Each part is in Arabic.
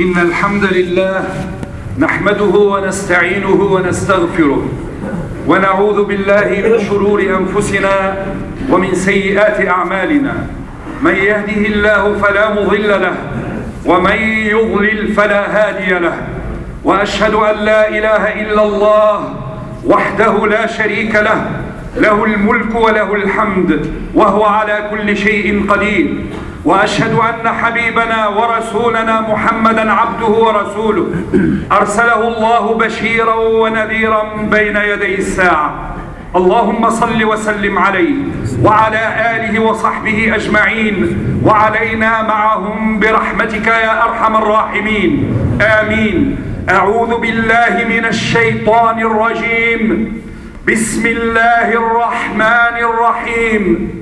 إن الحمد لله نحمده ونستعينه ونستغفره ونعوذ بالله من شرور أنفسنا ومن سيئات أعمالنا. من يهده الله فلا مضل له ومن يضلل فلا هادي له. وأشهد أن لا إله إلا الله وحده لا شريك له له الملك وله الحمد وهو على كل شيء قدير. وأشهد أن حبيبنا ورسولنا محمدا عبده ورسوله. أرسله الله بشيرا ونذيرا بين يدي الساعة. اللهم صل وسلم عليه وعلى آله وصحبه أجمعين. وعلينا معهم برحمتك يا أرحم الراحمين. آمين. أعوذ بالله من الشيطان الرجيم. بسم الله الرحمن الرحيم.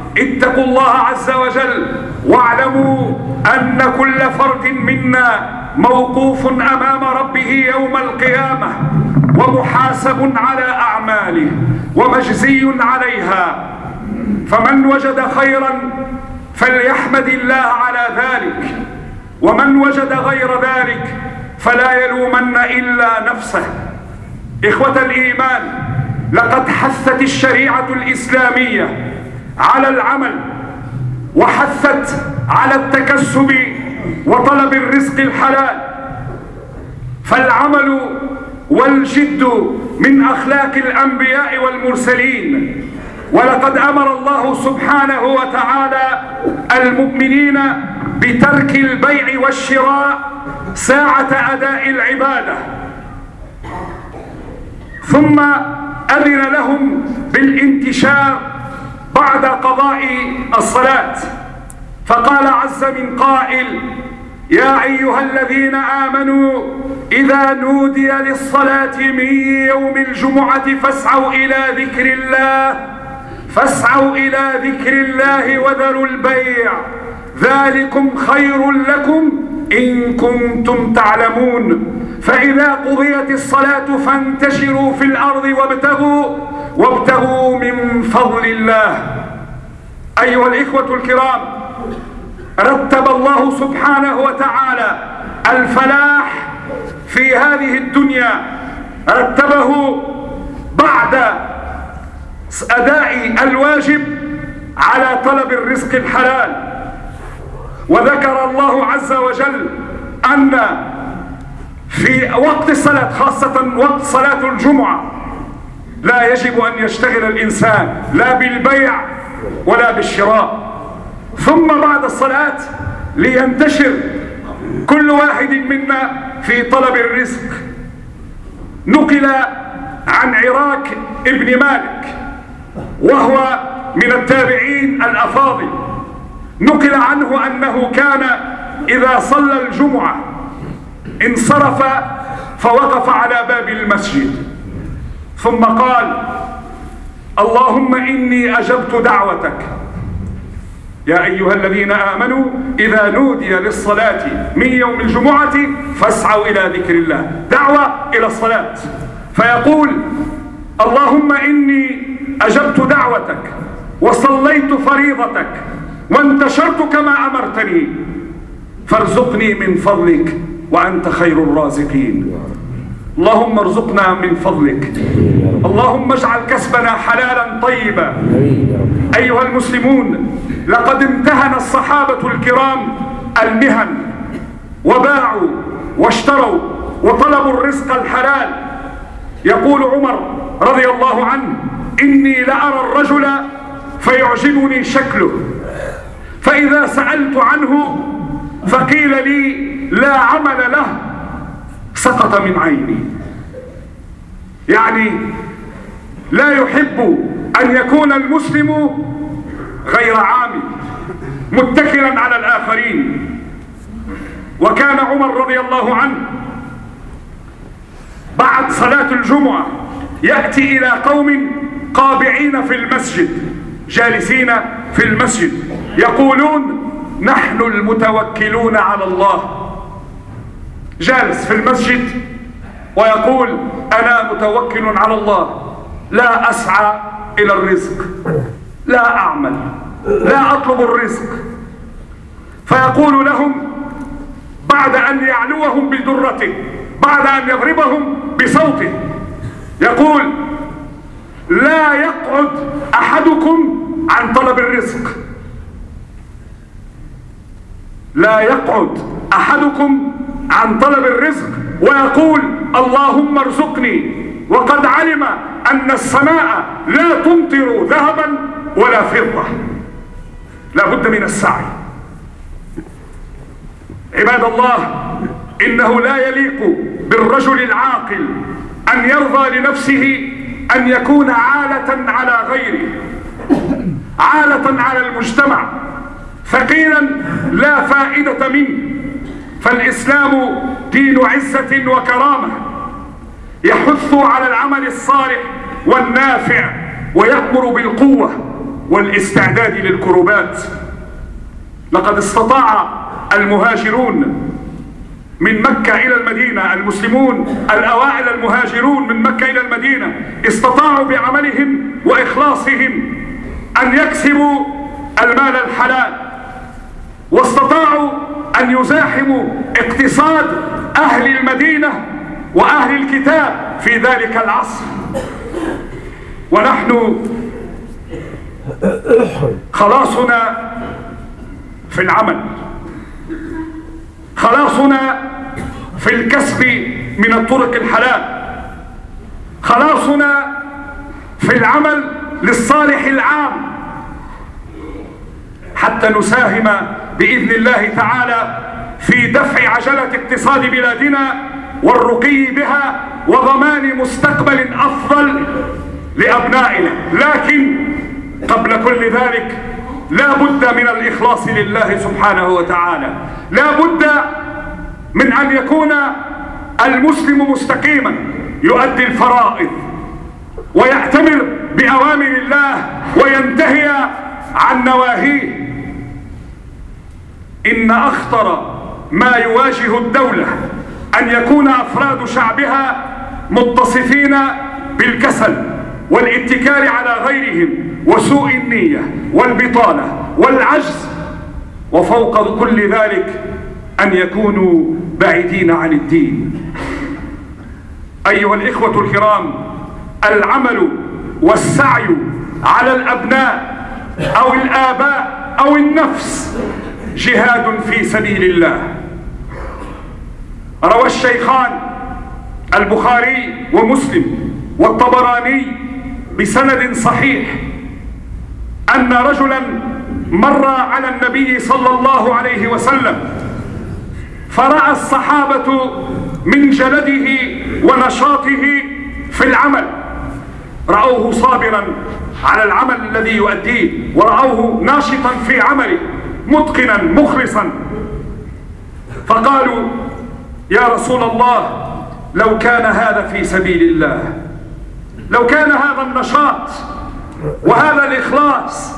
اتقوا الله عز وجل واعلموا أن كل فرد منا موقوف أمام ربه يوم القيامة ومحاسب على أعماله ومجزي عليها. فمن وجد خيرا فليحمد الله على ذلك ومن وجد غير ذلك فلا يلومن إلا نفسه. إخوة الإيمان لقد حثت الشريعة الإسلامية على العمل وحثت على التكسب وطلب الرزق الحلال. فالعمل والجد من أخلاق الأنبياء والمرسلين. ولقد أمر الله سبحانه وتعالى المؤمنين بترك البيع والشراء ساعة أداء العبادة. ثم أذن لهم بالانتشار بعد قضاء الصلاة. فقال عز من قائل يا أيها الذين آمنوا إذا نودي للصلاة من يوم الجمعة فاسعوا إلى ذكر الله فاسعوا إلى ذكر الله وذروا البيع. ذلكم خير لكم إن كنتم تعلمون. فإذا قضيت الصلاة فانتشروا في الأرض وابتغوا وابتغوا من فضل الله. أيها الإخوة الكرام رتب الله سبحانه وتعالى الفلاح في هذه الدنيا. رتبه بعد أداء الواجب على طلب الرزق الحلال. وذكر الله عز وجل أن في وقت الصلاة خاصة وقت صلاة الجمعة لا يجب أن يشتغل الإنسان لا بالبيع ولا بالشراء. ثم بعد الصلاة لينتشر كل واحد منا في طلب الرزق. نقل عن عراك ابن مالك وهو من التابعين الأفاضل. نقل عنه أنه كان إذا صلى الجمعة انصرف فوقف على باب المسجد. ثم قال اللهم إني أجبت دعوتك. يا أيها الذين آمنوا إذا نودي للصلاة من يوم الجمعة فاسعوا إلى ذكر الله. دعوة إلى الصلاة. فيقول اللهم إني أجبت دعوتك وصليت فريضتك وانتشرت كما أمرتني. فارزقني من فضلك وأنت خير الرازقين. اللهم ارزقنا من فضلك. اللهم اجعل كسبنا حلالا طيبا. أيها المسلمون لقد امتهن الصحابة الكرام المهن وباعوا واشتروا وطلبوا الرزق الحلال. يقول عمر رضي الله عنه إني لأرى الرجل فيعجبني شكله. فإذا سألت عنه فقيل لي لا عمل له سقط من عيني. يعني لا يحب أن يكون المسلم غير عامل متكلا على الآخرين. وكان عمر رضي الله عنه بعد صلاة الجمعة يأتي إلى قوم قابعين في المسجد جالسين في المسجد. يقولون نحن المتوكلون على الله. جالس في المسجد ويقول أنا متوكل على الله. لا أسعى إلى الرزق. لا أعمل. لا أطلب الرزق. فيقول لهم بعد أن يعلوهم بدرته بعد أن يضربهم بصوته يقول لا يقعد أحدكم عن طلب الرزق. لا يقعد أحدكم عن طلب الرزق ويقول اللهم ارزقني. وقد علم أن السماء لا تمطر ذهبا ولا فضة. لا بد من السعي. عباد الله إنه لا يليق بالرجل العاقل أن يرضى لنفسه أن يكون عالة على غيره عالة على المجتمع. ثقيلا لا فائدة منه. فالإسلام دين عزة وكرامة. يحث على العمل الصالح والنافع ويأمر بالقوة والاستعداد للكربات لقد استطاع المهاجرون من مكة إلى المدينة المسلمون الأوائل المهاجرون من مكة إلى المدينة استطاعوا بعملهم وإخلاصهم أن يكسبوا المال الحلال. واستطاعوا أن يزاحموا اقتصاد أهل المدينة وأهل الكتاب في ذلك العصر. ونحن خلاصنا في العمل. خلاصنا في الكسب من الطرق الحلال. خلاصنا في العمل للصالح العام. حتى نساهم بإذن الله تعالى في دفع عجلة اقتصاد بلادنا والرقي بها وضمان مستقبل أفضل لأبنائنا. لكن قبل كل ذلك لا بد من الإخلاص لله سبحانه وتعالى. لا بد من أن يكون المسلم مستقيما يؤدي الفرائض ويأتمر بأوامر الله وينتهي عن نواهيه. إن أخطر ما يواجه الدولة أن يكون أفراد شعبها متصفين بالكسل والاتكال على غيرهم وسوء النية والبطالة والعجز. وفوق كل ذلك أن يكونوا بعيدين عن الدين. أيها الإخوة الكرام العمل والسعي على الأبناء أو الآباء أو النفس جهاد في سبيل الله. روى الشيخان البخاري ومسلم والطبراني بسند صحيح أن رجلا مر على النبي صلى الله عليه وسلم فرأى الصحابة من جلده ونشاطه في العمل. رأوه صابرا على العمل الذي يؤديه ورأوه ناشطا في عمله. متقنا مخلصا. فقالوا يا رسول الله لو كان هذا في سبيل الله لو كان هذا النشاط وهذا الإخلاص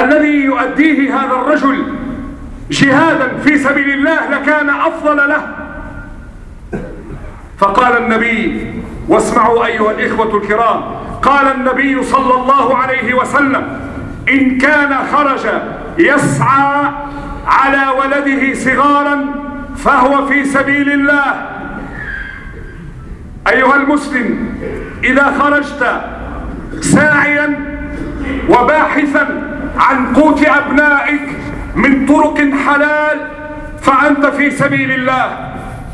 الذي يؤديه هذا الرجل جهادا في سبيل الله لكان أفضل له. فقال النبي واسمعوا أيها الإخوة الكرام قال النبي صلى الله عليه وسلم إن كان خرج يسعى على ولده صغارا فهو في سبيل الله. أيها المسلم إذا خرجت ساعيا وباحثا عن قوت أبنائك من طرق حلال فأنت في سبيل الله.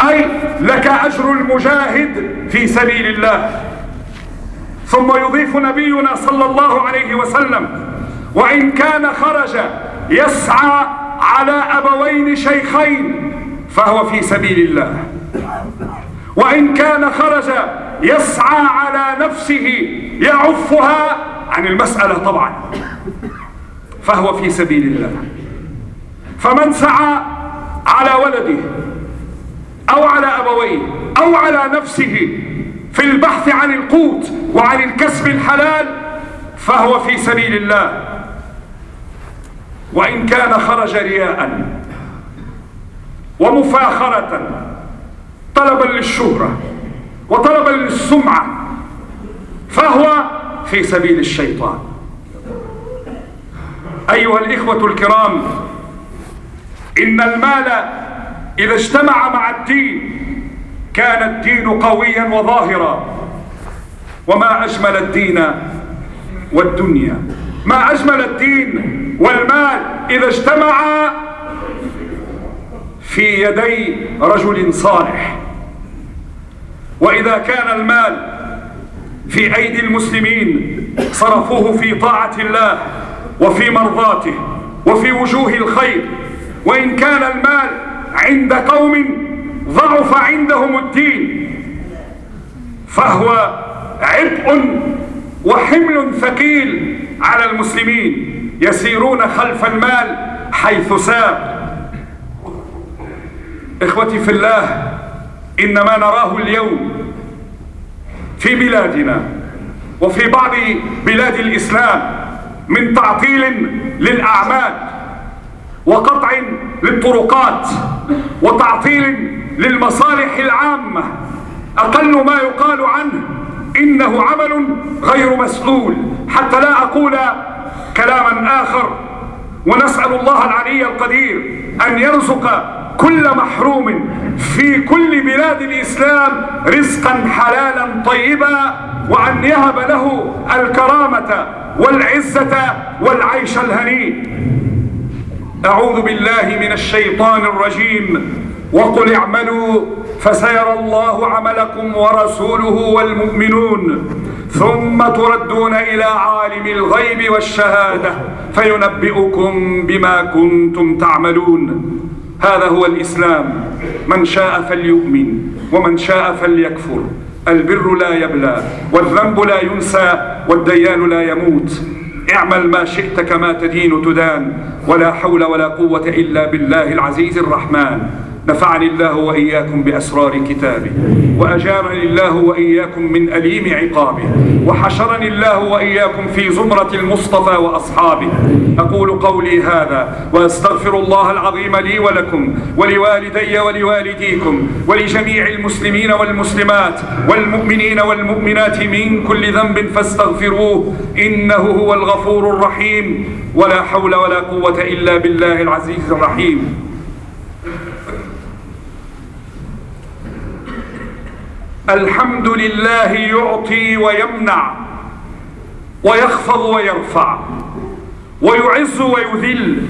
أي لك أجر المجاهد في سبيل الله. ثم يضيف نبينا صلى الله عليه وسلم وإن كان خرج يسعى على أبوين شيخين فهو في سبيل الله. وإن كان خرج يسعى على نفسه يعفها عن المسألة طبعا فهو في سبيل الله. فمن سعى على ولده أو على أبويه أو على نفسه في البحث عن القوت وعن الكسب الحلال فهو في سبيل الله. وإن كان خرج رياء ومفاخرة طلبا للشهرة وطلبا للسمعة فهو في سبيل الشيطان. أيها الإخوة الكرام إن المال إذا اجتمع مع الدين كان الدين قويا وظاهرا. وما أجمل الدين والدنيا. ما أجمل الدين والمال إذا اجتمعا في يدي رجل صالح. وإذا كان المال في أيدي المسلمين صرفوه في طاعة الله وفي مرضاته وفي وجوه الخير وإن كان المال عند قوم ضعف عندهم الدين فهو عبء وحمل ثقيل على المسلمين. يسيرون خلف المال حيث ساب إخوتي في الله إن ما نراه اليوم في بلادنا وفي بعض بلاد الإسلام من تعطيل للأعمال وقطع للطرقات وتعطيل للمصالح العامة. أقل ما يقال عنه إنه عمل غير مسؤول حتى لا أقول كلاما آخر ونسأل الله العلي القدير أن يرزق كل محروم في كل بلاد الإسلام رزقا حلالا طيبا وأن يهب له الكرامة والعزة والعيش الهنيء. أعوذ بالله من الشيطان الرجيم. وقل اعملوا فسيرى الله عملكم ورسوله والمؤمنون. ثم تردون إلى عالم الغيب والشهادة فينبئكم بما كنتم تعملون. هذا هو الإسلام. من شاء فليؤمن ومن شاء فليكفر. البر لا يبلى والذنب لا ينسى والديان لا يموت. اعمل ما شئت كما تدين تدان. ولا حول ولا قوة إلا بالله العزيز الرحمن. نفعني الله وإياكم بأسرار كتابه وأجارني الله وإياكم من أليم عقابه وحشرني الله وإياكم في زمرة المصطفى وأصحابه. أقول قولي هذا وأستغفر الله العظيم لي ولكم ولوالدي ولوالديكم ولجميع المسلمين والمسلمات والمؤمنين والمؤمنات من كل ذنب فاستغفروه إنه هو الغفور الرحيم. ولا حول ولا قوة إلا بالله العزيز الرحيم. الحمد لله يعطي ويمنع ويخفض ويرفع ويعز ويذل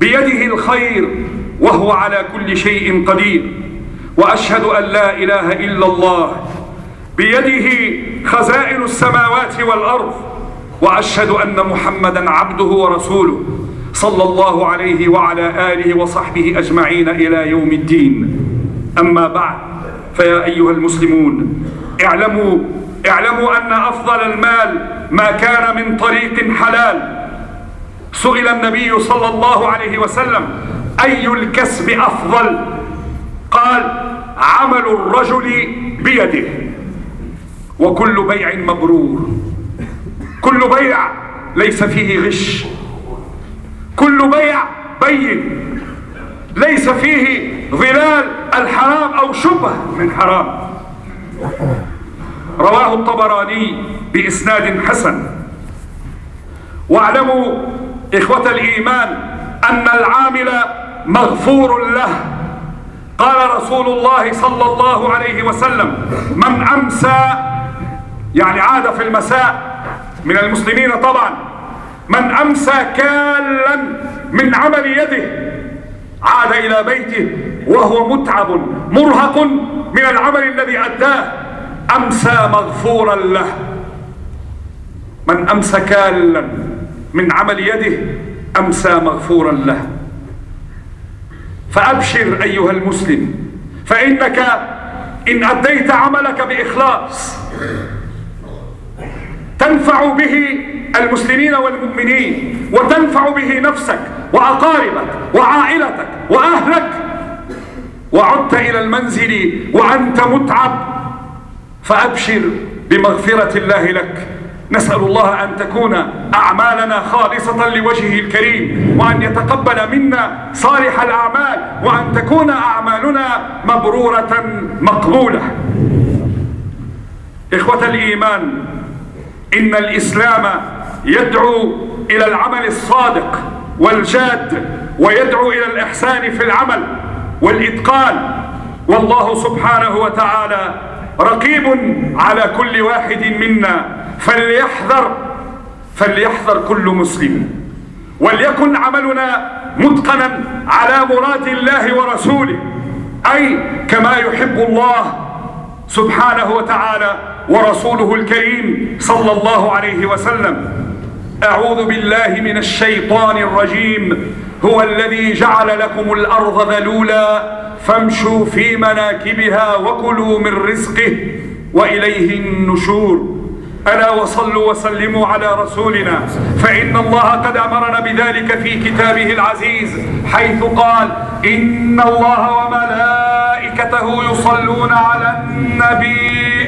بيده الخير وهو على كل شيء قدير وأشهد أن لا إله إلا الله بيده خزائن السماوات والأرض وأشهد أن محمدا عبده ورسوله صلى الله عليه وعلى آله وصحبه أجمعين إلى يوم الدين. أما بعد فيا أيها المسلمون اعلموا اعلموا أن أفضل المال ما كان من طريق حلال. سئل النبي صلى الله عليه وسلم أي الكسب أفضل؟ قال عمل الرجل بيده. وكل بيع مبرور. كل بيع ليس فيه غش. كل بيع بين ليس فيه ظلال الحرام أو شبه من حرام. رواه الطبراني بإسناد حسن. واعلموا إخوة الإيمان أن العامل مغفور له. قال رسول الله صلى الله عليه وسلم من أمسى يعني عاد في المساء. من المسلمين طبعا. من أمسى كالا من عمل يده عاد إلى بيته وهو متعب مرهق من العمل الذي أداه. أمسى مغفورا له. من أمسى كالا من عمل يده أمسى مغفورا له. فأبشر أيها المسلم فإنك إن أديت عملك بإخلاص تنفع به المسلمين والمؤمنين وتنفع به نفسك وأقاربك وعائلتك وأهلك. وعدت إلى المنزل وأنت متعب فأبشر بمغفرة الله لك. نسأل الله أن تكون أعمالنا خالصة لوجهه الكريم وأن يتقبل منا صالح الأعمال وأن تكون أعمالنا مبرورة مقبولة. إخوة الإيمان إن الإسلام يدعو إلى العمل الصادق والجاد ويدعو إلى الإحسان في العمل. والإتقان والله سبحانه وتعالى رقيب على كل واحد منا. فليحذر فليحذر كل مسلم. وليكن عملنا متقنا على مراد الله ورسوله. أي كما يحب الله سبحانه وتعالى ورسوله الكريم صلى الله عليه وسلم. أعوذ بالله من الشيطان الرجيم. هو الذي جعل لكم الأرض ذلولا فامشوا في مناكبها وكلوا من رزقه وإليه النشور. ألا وصلوا وسلموا على رسولنا. فإن الله قد أمرنا بذلك في كتابه العزيز حيث قال إن الله وملائكته يصلون على النبي.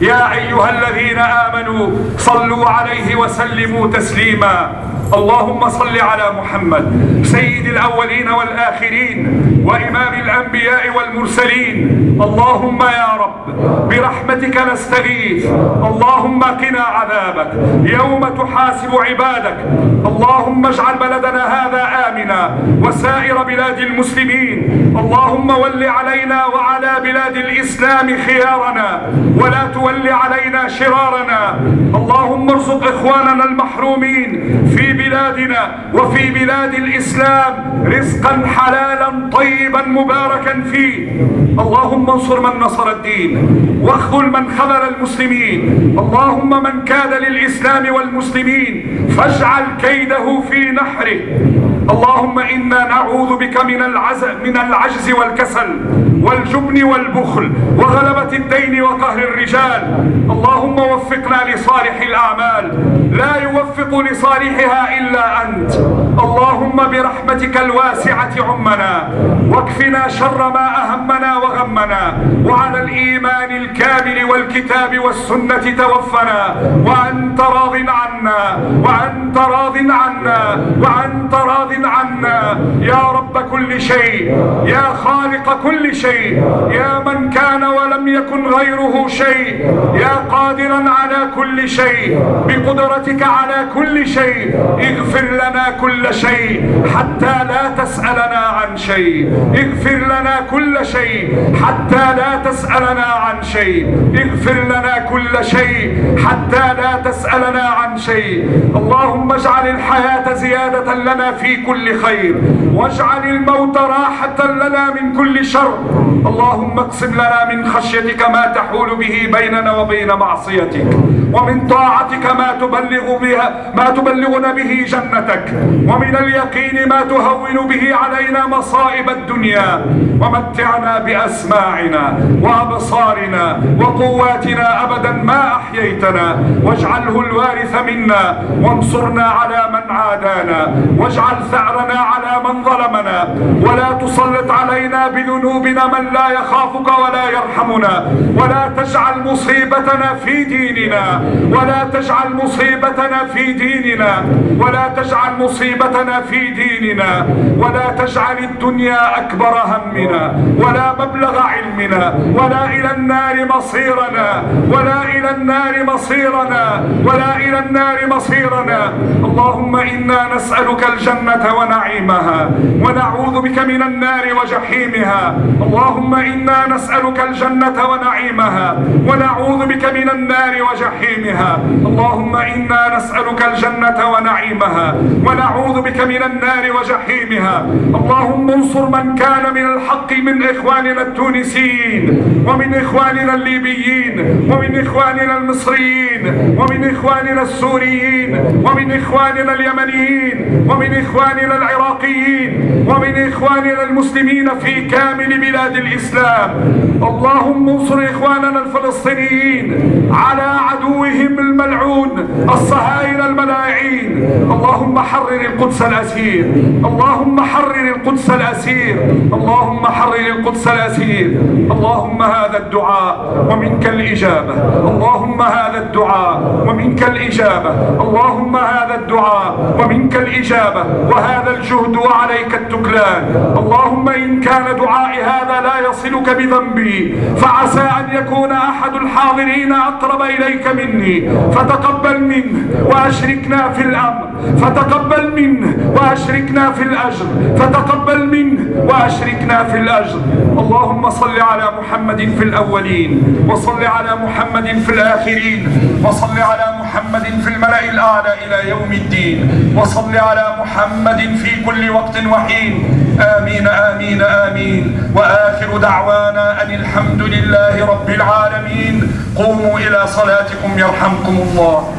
يا أيها الذين آمنوا صلوا عليه وسلموا تسليما. اللهم صل على محمد سيد الأولين والآخرين وإمام الأنبياء والمرسلين. اللهم يا رب برحمتك نستغيث. اللهم قنا عذابك يوم تحاسب عبادك. اللهم اجعل بلدنا هذا آمنا وسائر بلاد المسلمين. اللهم ول علينا وعلى بلاد الإسلام خيارنا. ولا تول علينا شرارنا. اللهم ارزق إخواننا المحرومين في بلادنا وفي بلاد الإسلام رزقا حلالا طيبا مباركا فيه. اللهم انصر من نصر الدين واخذل من خذل المسلمين. اللهم من كاد للإسلام والمسلمين فاجعل كيده في نحره. اللهم إنا نعوذ بك من العز من العجز والكسل والجبن والبخل وغلبة الدين وقهر الرجال. اللهم وفقنا لصالح الأعمال. لا يوفق لصالحها إلا أنت. اللهم برحمتك الواسعة عمنا. واكفنا شر ما أهمنا وغمنا. وعلى الإيمان الكامل والكتاب والسنة توفنا. وأنت راض عنا. وأنت راض عنا. وأنت راض عنا. يا رب كل شيء. يا خالق كل شيء. يا من كان ولم يكن غيره شيء. يا قادرا على كل شيء. بقدرتك على كل شيء. اغفر لنا كل شيء. حتى لا تسألنا عن شيء. اغفر لنا كل شيء. حتى لا تسألنا عن شيء. اغفر لنا كل شيء. حتى لا تسألنا عن شيء. اللهم اجعل الحياة زيادة لنا في كل خير. واجعل الموت راحة لنا من كل شر. اللهم اقسم لنا من خشيتك ما تحول به بيننا وبين معصيتك ومن طاعتك ما تبلغ بها ما تبلغنا به جنتك ومن اليقين ما تهون به علينا مصائب الدنيا. ومتعنا بأسماعنا وأبصارنا وقواتنا أبدا ما أحييتنا. واجعله الوارث منا وانصرنا على من عادانا. واجعل ثأرنا على من ظلمنا. ولا تسلط علينا بذنوبنا من لا يخافك ولا يرحمنا. ولا تجعل مصيبتنا في ديننا. ولا تجعل مصيبتنا في ديننا. ولا تجعل مصيبتنا في ديننا. ولا تجعل الدنيا أكبر همنا. ولا مبلغ علمنا. ولا إلى النار مصيرنا. ولا إلى النار مصيرنا. ولا إلى النار مصيرنا. اللهم إنا نسألك الجنة ونعيمها ونعوذ بك من النار وجحيمها. اللهم إنا نسألك الجنة ونعيمها ونعوذ بك من النار وجحيمها. اللهم إنا نسألك الجنة ونعيمها ونعوذ بك من النار وجحيمها. اللهم انصر من كان من الحق من إخواننا التونسيين ومن إخواننا الليبيين ومن إخواننا المصريين ومن إخواننا السوريين ومن إخواننا اليمنيين ومن إخواننا العراقيين ومن إخواننا المسلمين في كامل بلاد الإسلام. اللهم انصر إخواننا الفلسطينيين على عدوهم الملعون الصهاينة الملاعين. اللهم حرر القدس الأسير. اللهم حرر القدس الأسير. اللهم حرر القدس الأسير. اللهم هذا الدعاء ومنك الإجابة. اللهم هذا الدعاء ومنك الإجابة. اللهم هذا الدعاء ومنك الإجابة. وهذا الجهد وعليك التكلان. اللهم إن كان دعائي هذا لا يصلك بذنبي فعسى أن يكون أحد الحاضرين أقرب إليك مني. فتقبل منه وأشركنا في الأمر. فتقبل منه وأشركنا في الأجر. فتقبل منه وأشركنا في الأجر. اللهم صل على محمد في الأولين وصل على محمد في الآخرين وصل على محمد في الملأ الأعلى إلى يوم الدين وصل على محمد في كل وقت وحين. آمين آمين آمين. وآخر دعوانا أن الحمد لله رب العالمين. قوموا إلى صلاتكم يرحمكم الله.